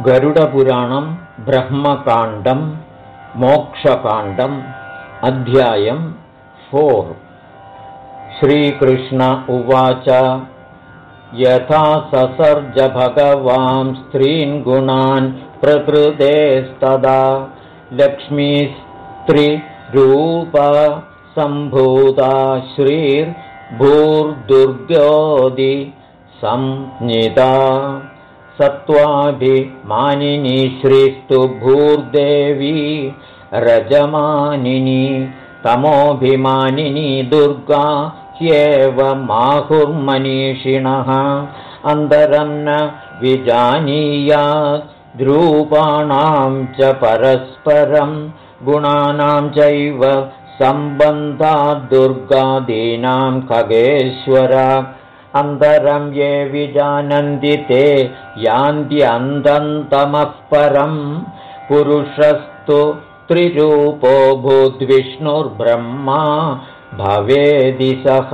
गरुडपुराणं ब्रह्मकाण्डं मोक्षकाण्डम् अध्यायं फोर्। श्रीकृष्ण उवाच यथा ससर्ज भगवां स्त्रीन् गुणान् प्रकृतेस्तदा लक्ष्मीस्त्रिरूपा सम्भूता श्रीर्भूर्दुर्गोदि संज्ञिता सत्त्वाभिमानिनी श्रीस्तु भूर्देवी रजमानिनी तमोभिमानिनी दुर्गा ह्येव माहुर्मनीषिणः। अन्तरं न विजानीयात् द्रूपाणां च परस्परं गुणानां चैव सम्बन्धाद्दुर्गादीनां खगेश्वर अन्तरं ये विजानन्ति ते यान्त्यन्तन्तमः परम्। पुरुषस्तु त्रिरूपो भूद्विष्णुर्ब्रह्मा भवेदि सः।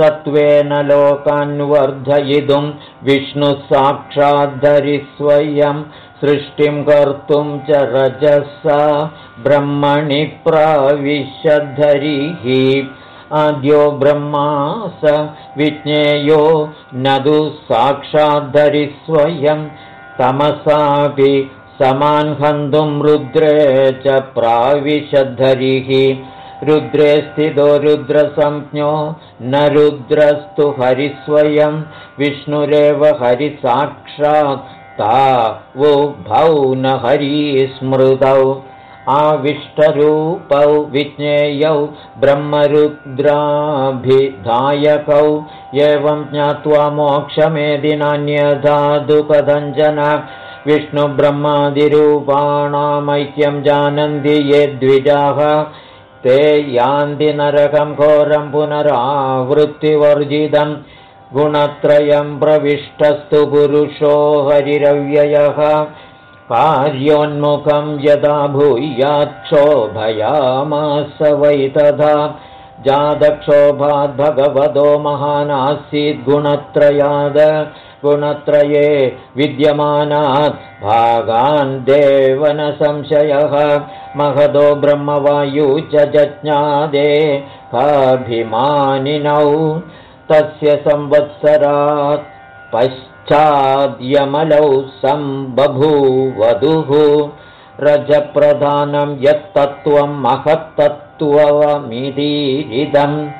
सत्त्वेन लोकान्वर्धयितुं विष्णुः साक्षाद्धरि स्वयं सृष्टिं कर्तुं च रजसा। ब्रह्मणि प्राविशद्धरिः आद्यो ब्रह्मा स विज्ञेयो न दु साक्षाद्धरि स्वयं तमसापि समान्हन्तुं रुद्रे च प्राविशद्धरिः। रुद्रे स्थितो रुद्रसंज्ञो न रुद्रस्तु हरिस्वयं विष्णुरेव हरिसाक्षात् ता वुभौ न हरिस्मृतौ आविष्टरूपौ विज्ञेयौ ब्रह्मरुद्राभिधायकौ। एवं ज्ञात्वा मोक्षमेदि नान्यधातु कथञ्चन विष्णुब्रह्मादिरूपाणामैक्यं जानन्ति ये द्विजाः। ते यान्ति नरकं घोरं पुनरावृत्तिवर्जितं। गुणत्रयं प्रविष्टस्तु पुरुषो हरिरव्ययः कार्योन्मुखं यदा भूयाच्छोभयामास वै तथा जातक्षोभाद्भगवतो महानासीद्गुणत्रयाद गुणत्रये विद्यमानात् भागान् देवनसंशयः। महदो ब्रह्मवायु च जज्ञादे काभिमानिनौ। तस्य संवत्सरात् पश्च चाद्यमलौ सम्बभूवधुः। रजप्रधानं यत्तत्त्वं महत्तत्त्वमिदीरिदम्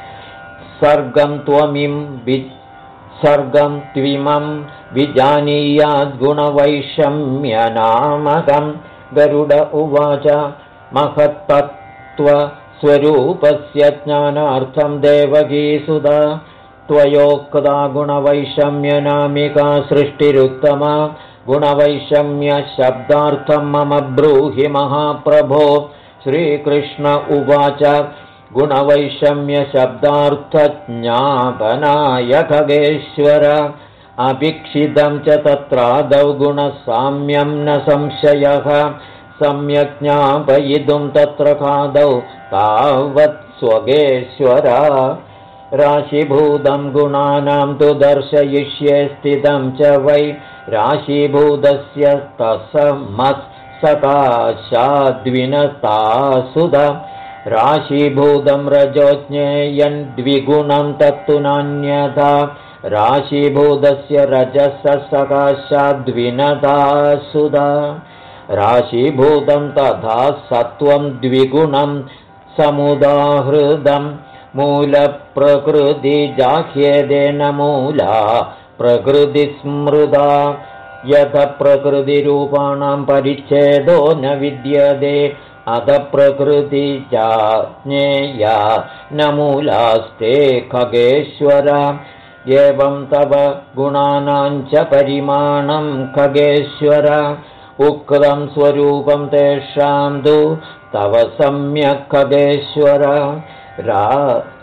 सर्गं त्वमिं विसर्गं त्विमं विजानीयाद्गुणवैषम्यनामकं। गरुड उवाच महत्तत्त्वस्वरूपस्य ज्ञानार्थं देवगीसुधा त्वयोक्ता गुणवैषम्यनामिका सृष्टिरुत्तमा गुणवैषम्यशब्दार्थं मम ब्रूहि महाप्रभो। श्रीकृष्ण उवाच गुणवैषम्यशब्दार्थज्ञापनाय खगेश्वर अभिक्षितं च तत्रादौ गुणसाम्यं न संशयः। सम्यक् ज्ञापयितुं तत्र खादौ तावत् स्वगेश्वर राशिभूतं गुणानां तु दर्शयिष्ये स्थितं च वै राशीभूतस्य तसमत्सकाशाद्विनतासुध राशीभूतं रजोज्ञेयन् द्विगुणं तत्तु नान्यथा। राशीभूतस्य रजससकाशाद्विनतासुधा। राशीभूतं तथा सत्त्वं द्विगुणं समुदाहृदम् मूलप्रकृतिजाह्येदेन मूला प्रकृतिस्मृदा यथ प्रकृतिरूपाणां परिच्छेदो न विद्यते अथ प्रकृतिजाज्ञेया न मूलास्ते खगेश्वर। एवं तव गुणानां च परिमाणं खगेश्वर। उक्तं स्वरूपं तेषां तु तव सम्यक् खगेश्वर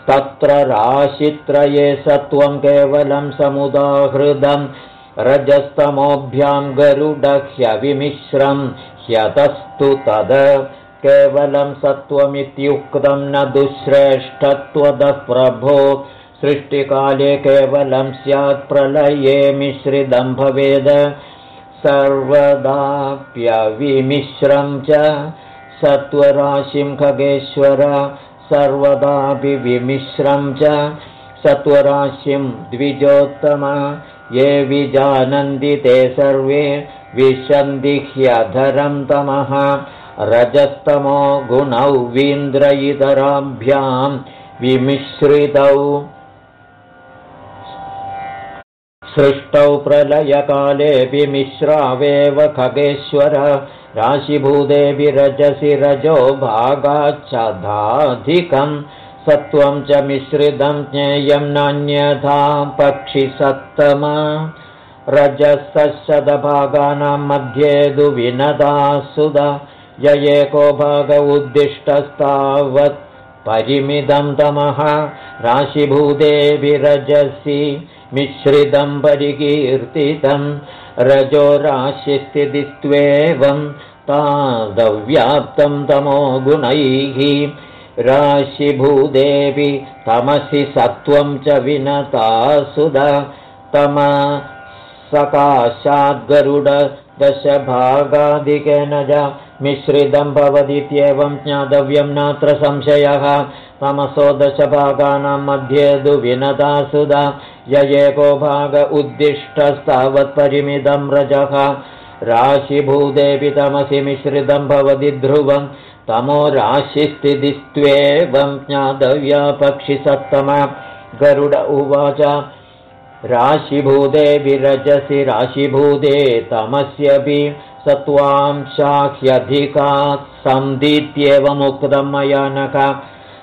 तत्र राशित्रये सत्त्वं केवलं समुदाहृदं रजस्तमोभ्यां गरुडह्यविमिश्रं ह्यतस्तु तद केवलं सत्त्वमित्युक्तं न दुःश्रेष्ठत्वदः प्रभो सृष्टिकाले केवलं स्यात् प्रलये मिश्रितं भवेद सर्वदाप्यविमिश्रं च सत्वराशिं खगेश्वर सर्वदापि विमिश्रं च सत्वराशिं द्विजोत्तम। ये विजानन्ति ते सर्वे विशन्दिह्यधरं तमः। रजस्तमो गुणौ वीन्द्रयितराभ्यां विमिश्रितौ। सृष्टौ प्रलयकालेऽपि मिश्रावेव खगेश्वर राशिभूतेऽपि रजसि रजो भागाच्छधाधिकम् सत्त्वं च मिश्रितं ज्ञेयं नान्यथा पक्षिसत्तम। रजसशतभागानां मध्ये दुविनदा सुद य एको भाग उद्दिष्टस्तावत् परिमिदं तमः। राशिभूतेभिरजसि मिश्रितं परिकीर्तितं रजो राशिस्थितिस्त्वेवं तादव्याप्तं तमो गुणैः। राशिभूदेवि तमसि सत्त्वं च विनता सुद तम सकाशाद्गरुड दशभागाधिकेन च मिश्रितं भवतीत्येवं ज्ञातव्यं नात्र संशयः। तमसो दशभागानां मध्ये दुविनता सुदा य एको भाग उद्दिष्टस्तावत्परिमितं रजः। राशिभूतेऽपि तमसि मिश्रितं भवति ध्रुवं। तमो राशिस्थितिस्त्वेवं ज्ञातव्या पक्षिसत्तम गरुड उवाच राशिभूते विरजसि राशिभूते तमस्यपि स त्वां शाह्यधिका सन्दित्येवमुक्तं मया नख।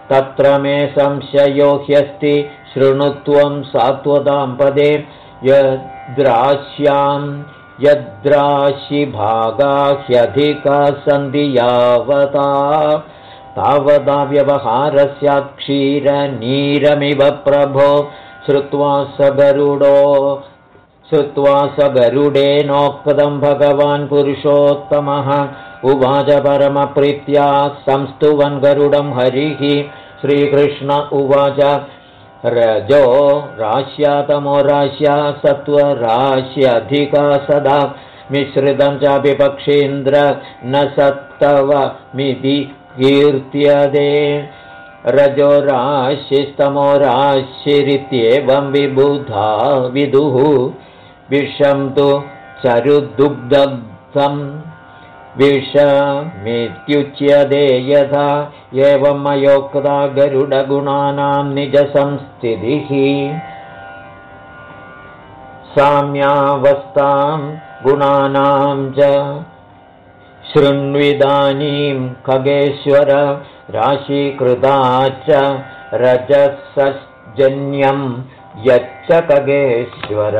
तत्र मे संशयो ह्यस्ति शृणुत्वं सात्वतां पदे। यद्राश्यां यद्राशिभागा ह्यधिका सन्धि यावता। तावता व्यवहारस्यात् क्षीरनीरमिव प्रभो। श्रुत्वा स गरुडो श्रुत्वा स गरुडेनोक्तं भगवान् पुरुषोत्तमः। उवाच परमप्रीत्या संस्तुवन् गरुडं हरिः। श्रीकृष्ण उवाच रजो राश्यातमो राश्या सत्त्वराश्यधिका सदा। मिश्रितं चापि पक्षीन्द्र न सत्तवमिति कीर्त्यदे रजो राशिस्तमो राशिरित्येवं विबुधा विदुः विषं तु चरुदुग्धम् विषमित्युच्यते यथा एवं मयोक्ता गरुडगुणानां निजसंस्थितिः। साम्यावस्थां गुणानां च शृण्विदानीं खगेश्वर राशीकृता च रजसजन्यं यच्च खगेश्वर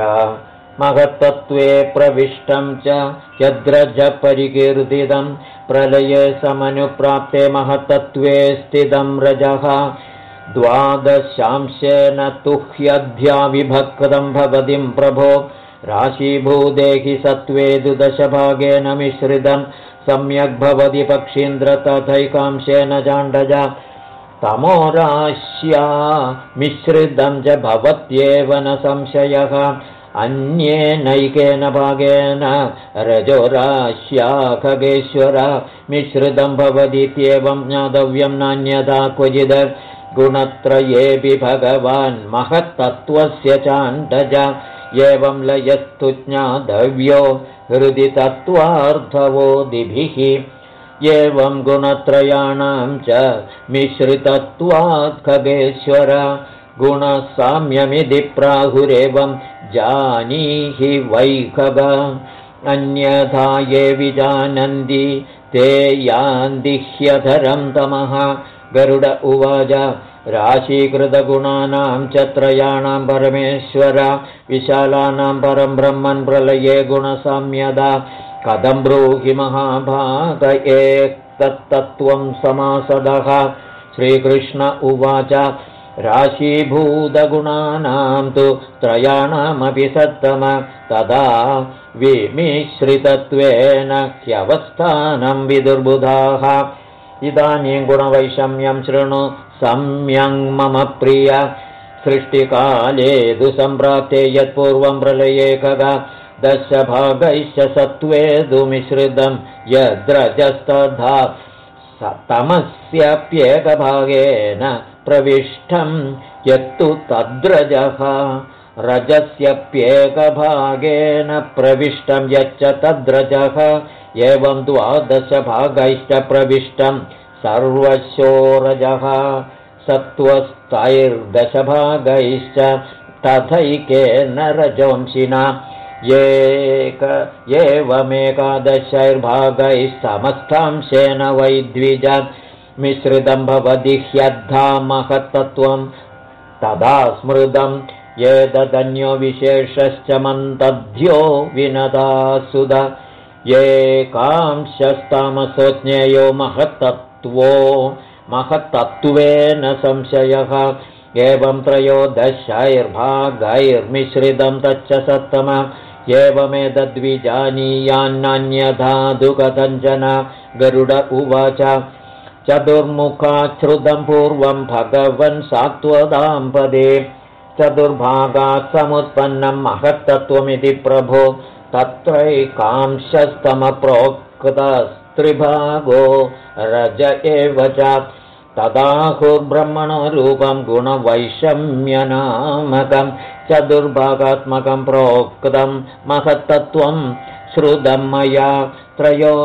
महत्तत्त्वे प्रविष्टं च यद्रजपरिकीर्तितं प्रलये समनुप्राप्ते महत्तत्त्वे स्थितं रजः द्वादशांशेन तुह्यध्याविभक्तं भवतिं प्रभो राशीभूदेहि सत्त्वे द्विदशभागेन मिश्रितं सम्यग्भवति पक्षीन्द्र तथैकांशेन चाण्डज तमोराश्या मिश्रितं च भवत्येव न संशयः अन्येनैकेन भागेन रजोराश्या खगेश्वर मिश्रितं भवतीत्येवं ज्ञातव्यं नान्यथा क्वचिद् गुणत्रयेऽपि भगवान् महत्तत्त्वस्य चाण्डज एवं लयस्तु ज्ञातव्यो हृदि तत्त्वार्थवो दिभिः। एवं गुणत्रयाणां च मिश्रितत्वात् खगेश्वर गुणसाम्यमिति प्राहुरेवं जानीहि वैखग अन्यथा ये विजानन्ति ते यान्दिह्यधरं तमः। गरुड उवाच राशीकृतगुणानां च त्रयाणां परमेश्वर विशालानां परं ब्रह्मन् प्रलये गुणसाम्यदा। कथं ब्रूहि महाभाग एतत्तत्त्वं समासदः। श्रीकृष्ण उवाच राशीभूतगुणानां तु त्रयाणामपि सत्तम तदा विमिश्रितत्वेन ह्यवस्थानं विदुर्बुधाः। इदानीं गुणवैषम्यं शृणु सम्यङ् मम प्रिय। सृष्टिकाले दुसम्प्राप्ते यत्पूर्वं प्रलये खगा दशभागैश्च सत्त्वेदुमिश्रितं यद्रजस्तथा तमस्यप्येकभागेन प्रविष्टं यत्तु तद्रजः। रजस्यप्येकभागेन प्रविष्टं यच्च तद्रजः। एवं द्वादशभागैश्च प्रविष्टं सर्वशोरजः। सत्त्वस्तैर्दशभागैश्च तथैकेन रजोंशिना एक एवमेकादशैर्भागैः वै द्विज मिश्रितं भवति ह्यद्धा महत्तत्त्वं। तदा स्मृतं एतदन्यो विशेषश्च मन्तध्यो विनदा सुध एकांशस्तामसो ज्ञेयो महत्तत्त्वो महत्तत्त्वेन संशयः। एवं त्रयोदशैर्भागैर्मिश्रितं तच्च सत्तम एवमेतद्विजानीयान्नान्यधातुकथञ्चन गरुड उवाच। चतुर्मुखाच्छ्रुतं पूर्वं भगवन् सात्वदां पदे चतुर्भागात् समुत्पन्नं महत्तत्त्वमिति प्रभो। तत्रैकांशस्तमप्रोक्तस्त्रिभागो। रज एव च तदाहुर्ब्रह्मणो रूपं गुणवैषम्यनामकं चतुर्भागात्मकं प्रोक्तं महत्तत्त्वं श्रुतं मया त्रयो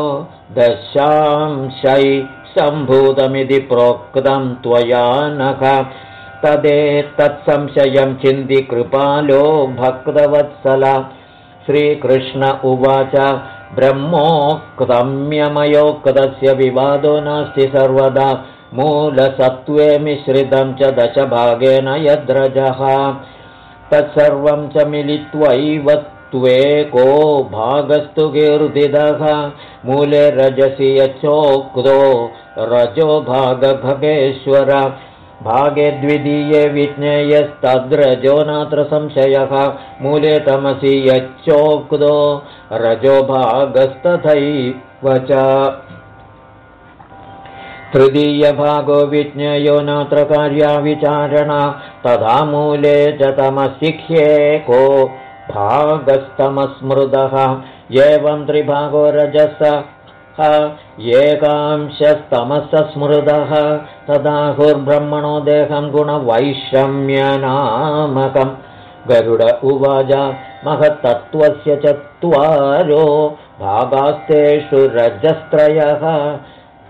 दशांशै सम्भूतमिति प्रोक्तं त्वया नख तदेतत्संशयं चिन्ति कृपालो भक्तवत्सल। श्रीकृष्ण उवाच ब्रह्मोक्तम्यमयोक्तस्य विवादो नास्ति सर्वदा मूलसत्त्वे मिश्रितं च दशभागेन यद्रजः। तत्सर्वं च मिलित्वैव त्वेको भागस्तु कीर्तिदः। मूले रजसि यच्चोक्तो रजो भागभगेश्वर भागे द्वितीये विज्ञेयस्तद्रजो नात्र संशयः। मूले तमसि यच्चोक्तो रजो भागस्तथैव च तृतीयभागो विज्ञेयो नात्र कार्याविचारणा तथा मूले च तमशिख्येको भागस्तमस्मृदः। एवं त्रिभागो रजस एकांशस्तमसस्मृदः। तदाहुर्ब्रह्मणो देहं गुणवैषम्यनामकं गरुड उवाच महत्तत्त्वस्य चत्वारो भागास्तेषु रजस्त्रयः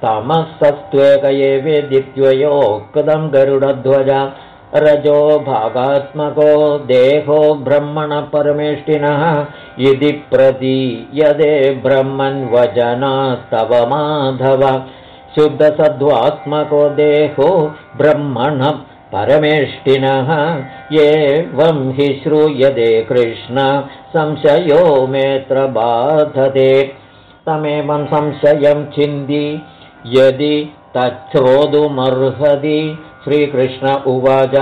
तमसस्त्वेक एवेदित्वयोक्तं गरुडध्वज। रजो भागात्मको देहो ब्रह्मणपरमेष्टिनः। इति प्रतीयदे ब्रह्मन्वजनास्तव माधव। शुद्धसद्वात्मको देहो ब्रह्मण परमेष्टिनः एवं हि श्रूयते कृष्ण संशयो मेऽत्र बाधते। तमेवं संशयं चिन्ति यदि तच्छ्रोतुमर्हति श्रीकृष्ण उवाच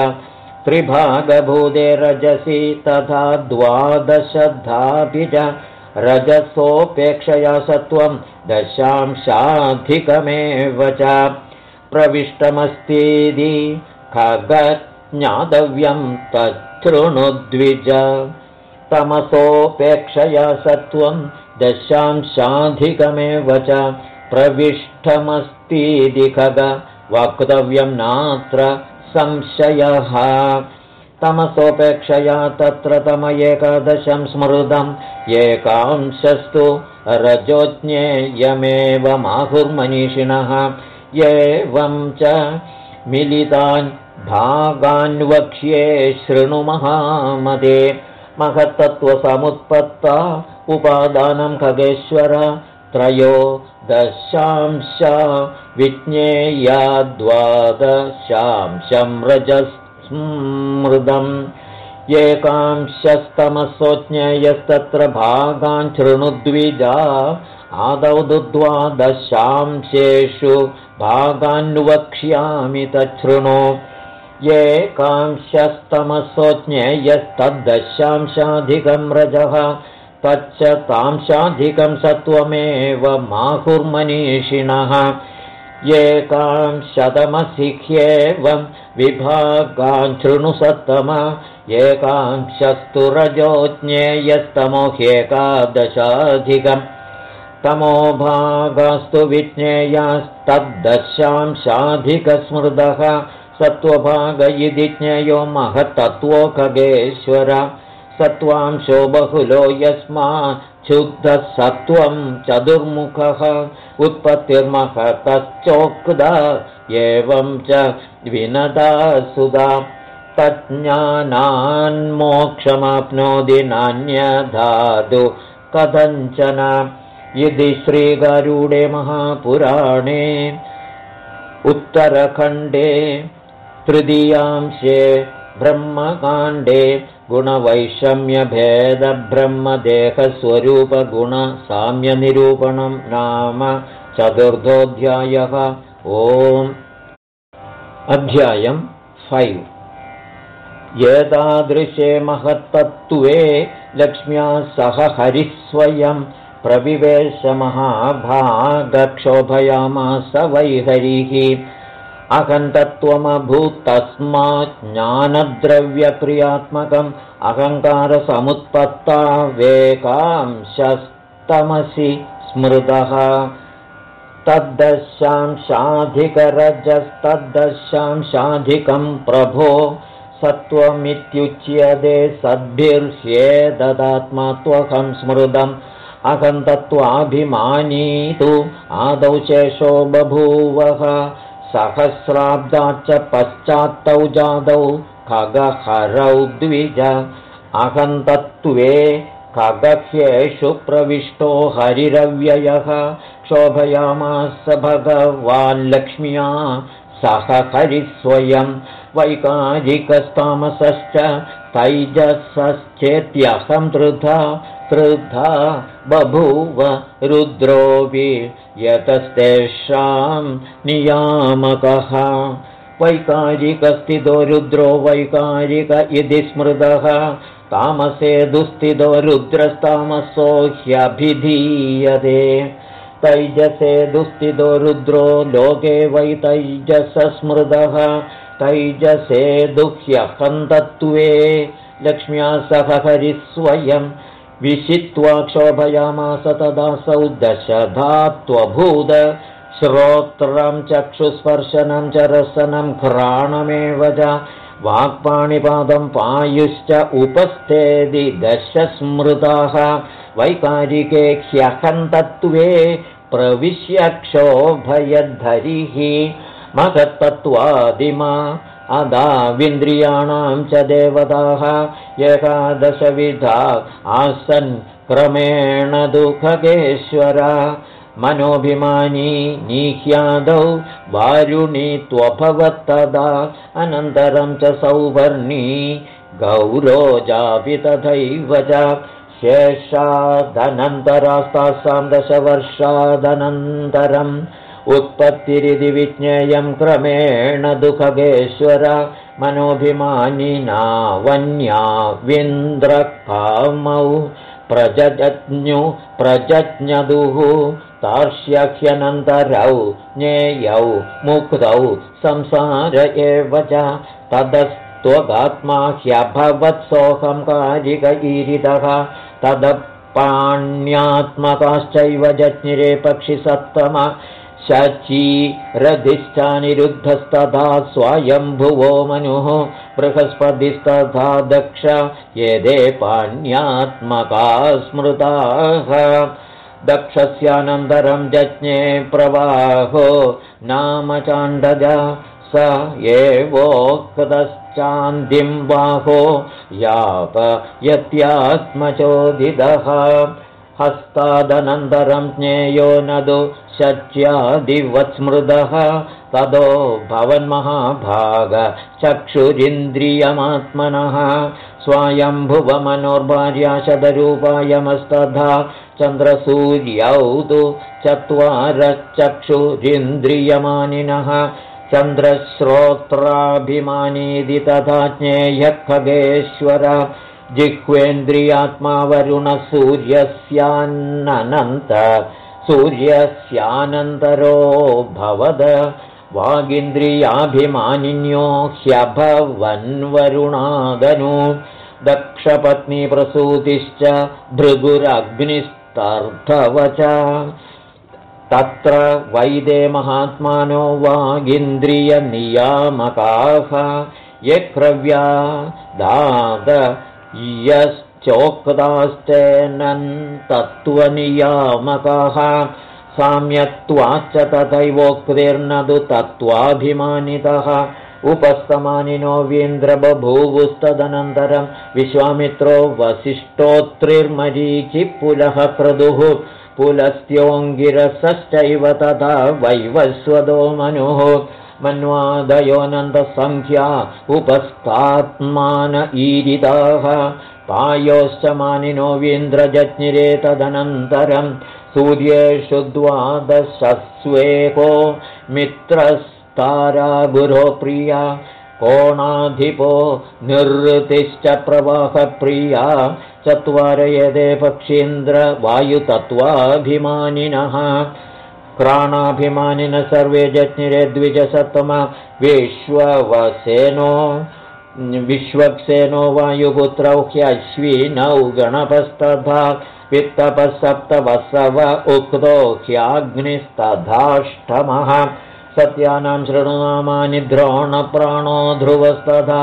त्रिभागभूते रजसि तथा द्वादशधापि च रजसोपेक्षया सत्वं दशांशाधिकमेव च प्रविष्टमस्तीति खगज्ञातव्यं तच्छृणुद्विज तमसोपेक्षया सत्वं दशांशाधिकमेव च प्रविष्टमस्तीति खग वक्तव्यं नात्र संशयः। तमसोपेक्षया तत्र तम एकादशं स्मृतम् एकांशस्तु रजोज्ञेयमेवमाहुर्मनीषिणः एवं च मिलितान् भागान्वक्ष्ये शृणुमहामदे महत्तत्त्वसमुत्पत्ता उपादानं खगेश्वर। त्रयो दशांश विज्ञेया द्वादशांशं रजस्मृदम्। एकांशस्तमसोज्ञेयस्तत्र भागान् शृणुद्विजा। आदौ दु द्वादशांशेषु भागान्वक्ष्यामि तच्छृणु। एकांशस्तमसोज्ञेयस्तद्दशांशाधिकं रजः तच्च तांशाधिकं सत्त्वमेव माहुर्मनीषिणः एकां शतमसिह्येवं विभागान् शृणुसत्तम एकांशस्तुरजो ज्ञेयस्तमोह्येकादशाधिकम् तमोभागास्तु विज्ञेयास्तद्दशांशाधिकस्मृतः सत्त्वभाग इति ज्ञेयो महत्तत्त्वो खगेश्वर सत्त्वांशो बहुलो यस्माच्छुद्धः सत्त्वं चतुर्मुखः उत्पत्तिर्महतश्चोक्ता एवं च विनदा सुधा। तज्ज्ञानान्मोक्षमाप्नोति नान्यधातु कथञ्चन। यदि श्रीगारूडे महापुराणे उत्तरखण्डे तृतीयांशे ब्रह्मकाण्डे गुणवैषम्यभेदब्रह्मदेहस्वरूपगुणसाम्यनिरूपणं नाम चतुर्थोऽध्यायः। ओम्। अध्यायम् फैव्। एतादृशे महत्तत्त्वे लक्ष्म्या सह हरिस्वयं प्रविवेशमहाभागक्षोभयामास वैहरिः। अहन्तत्वमभूत्तस्मात् ज्ञानद्रव्यक्रियात्मकम् अहङ्कारसमुत्पत्ता वेकांशस्तमसि स्मृतः। तद्दशांशाधिकरजस्तद्दशांशाधिकम् प्रभो सत्त्वमित्युच्यते सद्भिर्ष्येददात्मा त्वहं स्मृतम्। अहन्तत्वाभिमानी तु आदौ शेषो बभूवः सहस्राब्दाच्च पश्चात्तौ जादौ खगहरौ द्विज अहन्तत्वे खगह्येषु प्रविष्टो हरिरव्ययः। क्षोभयामास भगवाल्लक्ष्म्या सह हरिस्वयं वैकारिकस्तामसश्च तैजसश्चेत्यहं तृथा तृथा बभूव रुद्रोऽपि यतस्तेषां नियामकः। वैकारिकस्थितो रुद्रो वैकारिक इति स्मृतः। तामसे दुस्थितो रुद्रस्तामसो ह्यभिधीयते। तैजसे दुस्थितो रुद्रो लोके वै तैजसस्मृतः। तैजसे दुह्यहन्तत्वे। लक्ष्म्या सह हरिस्वयम् विशित्वा क्षोभयामास तदासौ दशधात्वभूद श्रोत्रं चक्षुस्पर्शनं च रसनं घ्राणमेव च वाक्पाणिपादं पायुश्च उपस्थेदि दशस्मृताः वैकारिके ह्यहन्तत्वे प्रविश्य क्षोभयद्धरिः महत्तत्त्वादिमा अदाविन्द्रियाणां च देवताः एकादशविधा आसन्। क्रमेण दुःखगेश्वर मनोभिमानी निह्यादौ वारुणी त्वभवत्तदा अनन्तरं च सौवर्णी गौरोजापि तथैव च। शेषादनन्तरास्तासां दशवर्षादनन्तरम् उत्पत्तिरिति विज्ञेयं क्रमेण दुःखगेश्वर विन्द्रकामौ प्रजज्ञु प्रजज्ञदुः तार्ष्यह्यनन्तरौ ज्ञेयौ मुक्तौ संसार एव च तदस्त्वगात्मा ह्यभवत्सोऽहं कारिकगीरितः तदपाण्यात्मकाश्चैव जज्ञिरे पक्षिसत्तम शचीरधिष्ठानिरुद्धस्तथा स्वयम्भुवो मनुः बृहस्पतिस्तथा दक्ष यदे पाण्यात्मका स्मृताः। दक्षस्यानन्तरं जज्ञे प्रवाहो नाम चाण्डज स एवोक्तश्चान्दिं बाहो याप यत्यात्मचोदितः हस्तादनन्तरं ज्ञेयो नदु शच्यादिवत्स्मृतः। तदो भवन्महाभाग चक्षुरिन्द्रियमात्मनः। स्वायम्भुवमनोर्भार्याशदरूपायमस्तथा चन्द्रसूर्यौ तु चत्वारचक्षुरिन्द्रियमानिनः। चन्द्रश्रोत्राभिमानीति तथा ज्ञेयः खगेश्वर जिह्वेन्द्रियात्मा वरुणसूर्यस्यान्नन्त सूर्यस्यानन्तरो भवद वागिन्द्रियाभिमानिन्यो ह्यभवन्वरुणादनु दक्षपत्नीप्रसूतिश्च भृगुरग्निस्तर्धवच तत्र वैदे महात्मानो वागिन्द्रियनियामकाः यक्रव्या दाद यश्चोक्तास्तेनन्तत्त्वनियामकाः साम्यत्वाच्च तथैवोक्तिर्न तु तत्त्वाभिमानितः उपस्तमानिनोऽवीन्द्रबभूवुस्तदनन्तरं विश्वामित्रो वसिष्ठोत्रिर्मरीचिपुलः क्रदुः। पुलस्त्योऽङ्गिरसश्चैव तथा वैवस्वदो मनुः मन्वादयोऽनन्दसङ्ख्या उपस्थात्मान ईरिताः पायोश्च मानिनोऽवीन्द्रजज्ञिरे तदनन्तरं सूर्येषु द्वादशस्वेको मित्रस्तारा गुरो प्रिया कोणाधिपो निवृत्तिश्च प्रवाहप्रिया चत्वार यदे पक्षीन्द्रवायुतत्त्वाभिमानिनः प्राणाभिमानिनः सर्वे जज्ञिरे द्विजसत्तम विश्ववसेनो विश्वक्सेनो वायुपुत्रौ ह्यश्विनौ गणपस्तथा वित्तपः सप्तवसव उक्तो ह्याग्निस्तथाष्टमः सत्यानां शृणुनामानि द्रोणप्राणो ध्रुवस्तथा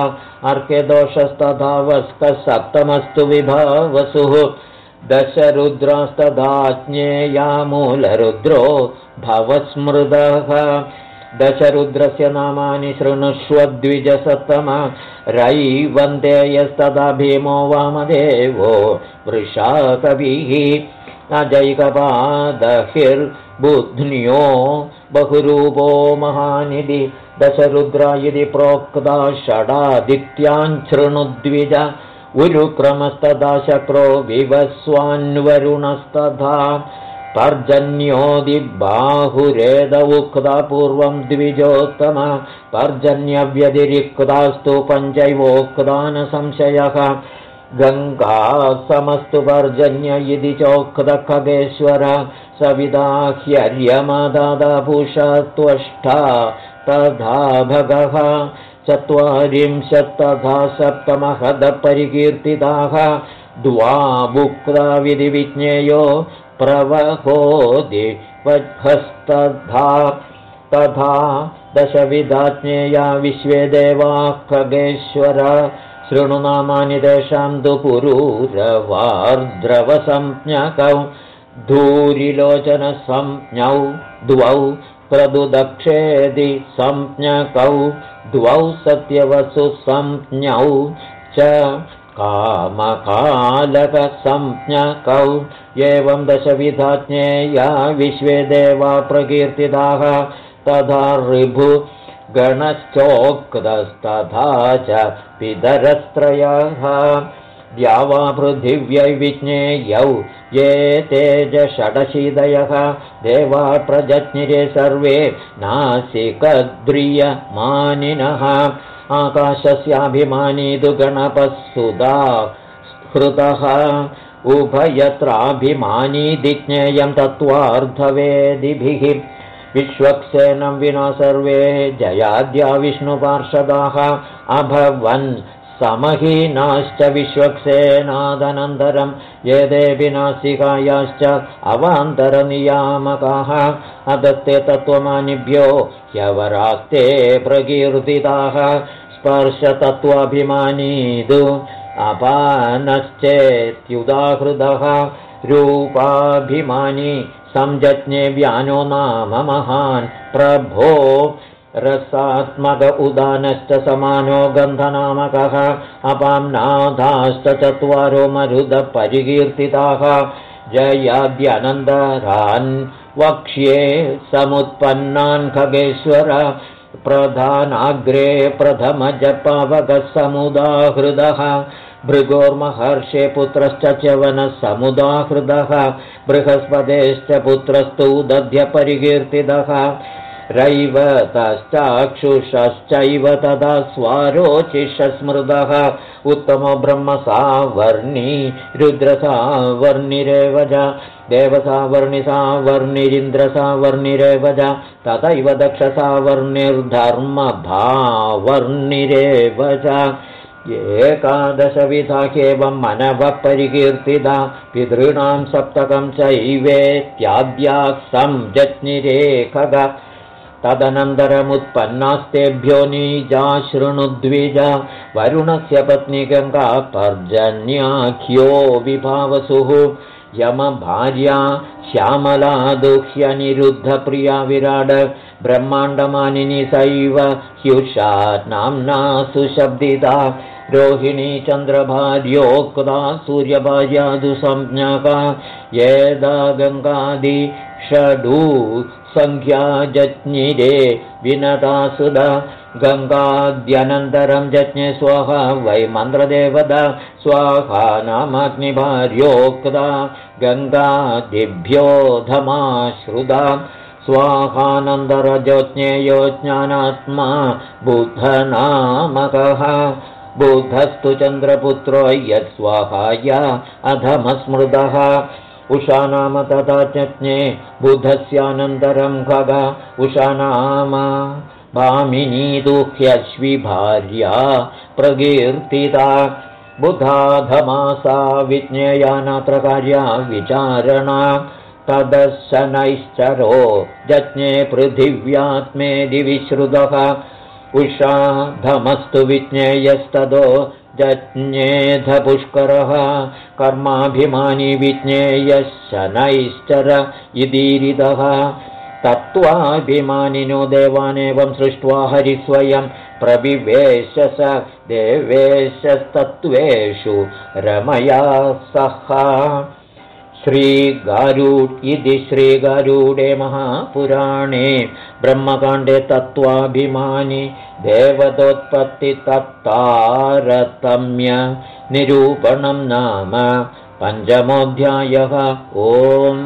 अर्केदोषस्तथा वस्कः सप्तमस्तु विभावसुः दशरुद्रास्तथा ज्ञेया मूलरुद्रो भवस्मृदः। दशरुद्रस्य नामानि शृणुष्वद्विजसत्तम। रैवन्देयस्तदा भीमो वामदेवो वृषाकविः। अजैकपादहिर्बुध्न्यो बहुरूपो महानिधि। दशरुद्रा इति प्रोक्ता षडादित्याञ्छृणुद्विज उरुक्रमस्तदा शक्रो विवस्वान्वरुणस्तथा पर्जन्योदिबाहुरेद उक्ता पूर्वं द्विजोत्तम पर्जन्यव्यतिरिक्तास्तु संशयः गङ्गा समस्तु पर्जन्य इति चोक्तखगेश्वर सविदा ह्यर्यमदादाभूषा त्वष्टा तथा भगः चत्वारिंशत्तथा सप्तमहदपरिकीर्तिताः द्वाभुक्ता विधिविज्ञेयो प्रवहोदिवहस्तथा तथा दशविधाज्ञेया विश्वे देवाः खगेश्वर शृणुनामानि तेषां तु पुरूरवार्द्रवसंज्ञकौ धूरिलोचनसंज्ञौ द्वौ प्रदुदक्षेदि संज्ञकौ द्वौ सत्यवसुसंज्ञौ च कामकालकसंज्ञकौ एवं दशविधाज्ञेया विश्वे देवा प्रकीर्तिताः तथा ऋभु गणश्चोक्तस्तथा च पितरस्त्रयः द्यावापृथिव्यै विज्ञेयौ ये तेजषडशीदयः देवा प्रजज्ञिरे सर्वे नासिकद्रियमानिनः। आकाशस्याभिमानी तु गणपः सुधा हृतः उभयत्राभिमानी दिज्ञेयं तत्त्वार्धवेदिभिः। विश्वक्सेनं विना सर्वे जयाद्या विष्णुपार्षदाः अभवन् समहीनाश्च विश्वक्सेनादनन्तरं ये नासिकायाश्च अवान्तरनियामकाः अदत्ते तत्त्वमानिभ्यो ह्यवरास्ते प्रकीर्तिताः स्पर्शतत्त्वाभिमानीदु अपानश्चेत्युदाहृदः रूपाभिमानी संजज्ञे व्यानो नाम महान् प्रभो रसात्मक उदानश्च समानो गन्धनामकः अपां नाथाश्च चत्वारो मरुदपरिकीर्तिताः जयाद्यनन्दरान् वक्ष्ये समुत्पन्नान् खगेश्वर प्रधानाग्रे प्रथमजपावकः समुदाहृदः भृगोर्महर्षे पुत्रश्च च्यवनः समुदाहृदः बृहस्पतेश्च पुत्रस्तु दध्यपरिकीर्तितः रैवतश्चाक्षुषश्चैव तदा स्वारोचिषस्मृतः। उत्तमो ब्रह्मसावर्णि रुद्रसावर्णिरेव च देवसावर्णिसावर्णिरिन्द्रसावर्णिरेव च तथैव दक्षसावर्णिर्धर्मभावर्णिरेव च। एकादशविधाह्येवं मनवः परिकीर्तिता पितॄणां सप्तकं चैवेत्याद्याः संजज्ञिरेखग तदनन्तरमुत्पन्नास्तेभ्यो नीजा शृणुद्विज वरुणस्य पत्नी गङ्गा पर्जन्याख्यो विभावसुः। यमभार्या श्यामला दुह्यनिरुद्धप्रिया विराड ब्रह्माण्डमानिनि सैव ह्युषा नाम्ना सुशब्दिता। रोहिणी चन्द्रभार्योक्ता सूर्यभार्यादुसंज्ञका। येदा गङ्गादि षडू सङ्ख्या जज्ञिरे विनता सुधा गङ्गाद्यनन्तरं जज्ञे स्वाहा वै मन्त्रदेवता स्वाहा नामाग्निभार्योक्ता गङ्गादिभ्योधमाश्रुता स्वाहानन्दरजोज्ञेयो ज्ञानात्मा बुद्धनामकः बुद्धस्तु चन्द्रपुत्रो यत्स्वाहाय अधमस्मृतः उषा नाम तथा ज्ञे बुधस्यानन्तरं खग उषा नाम भामिनी दुह्यश्विभार्या प्रकीर्तिता। बुधाधमासा विज्ञेया नात्र कार्या विचारणा। तदशनैश्चरो जज्ञे पृथिव्यात्मेदिविश्रुतः उषाधमस्तु विज्ञेयस्तदो जज्ञेधपुष्करः कर्माभिमानी विज्ञेयः शनैश्चर इदीरितः। तत्त्वाभिमानिनो देवानेवं सृष्ट्वा हरिस्वयं प्रविवेश स देवेशस्तत्त्वेषु रमया सह श्रीगारूड् इति श्रीगारूडे महापुराणे ब्रह्मकाण्डे तत्त्वाभिमानि देवतोत्पत्तितत्तारतम्य निरूपणं नाम पञ्चमोऽध्यायः। ओम्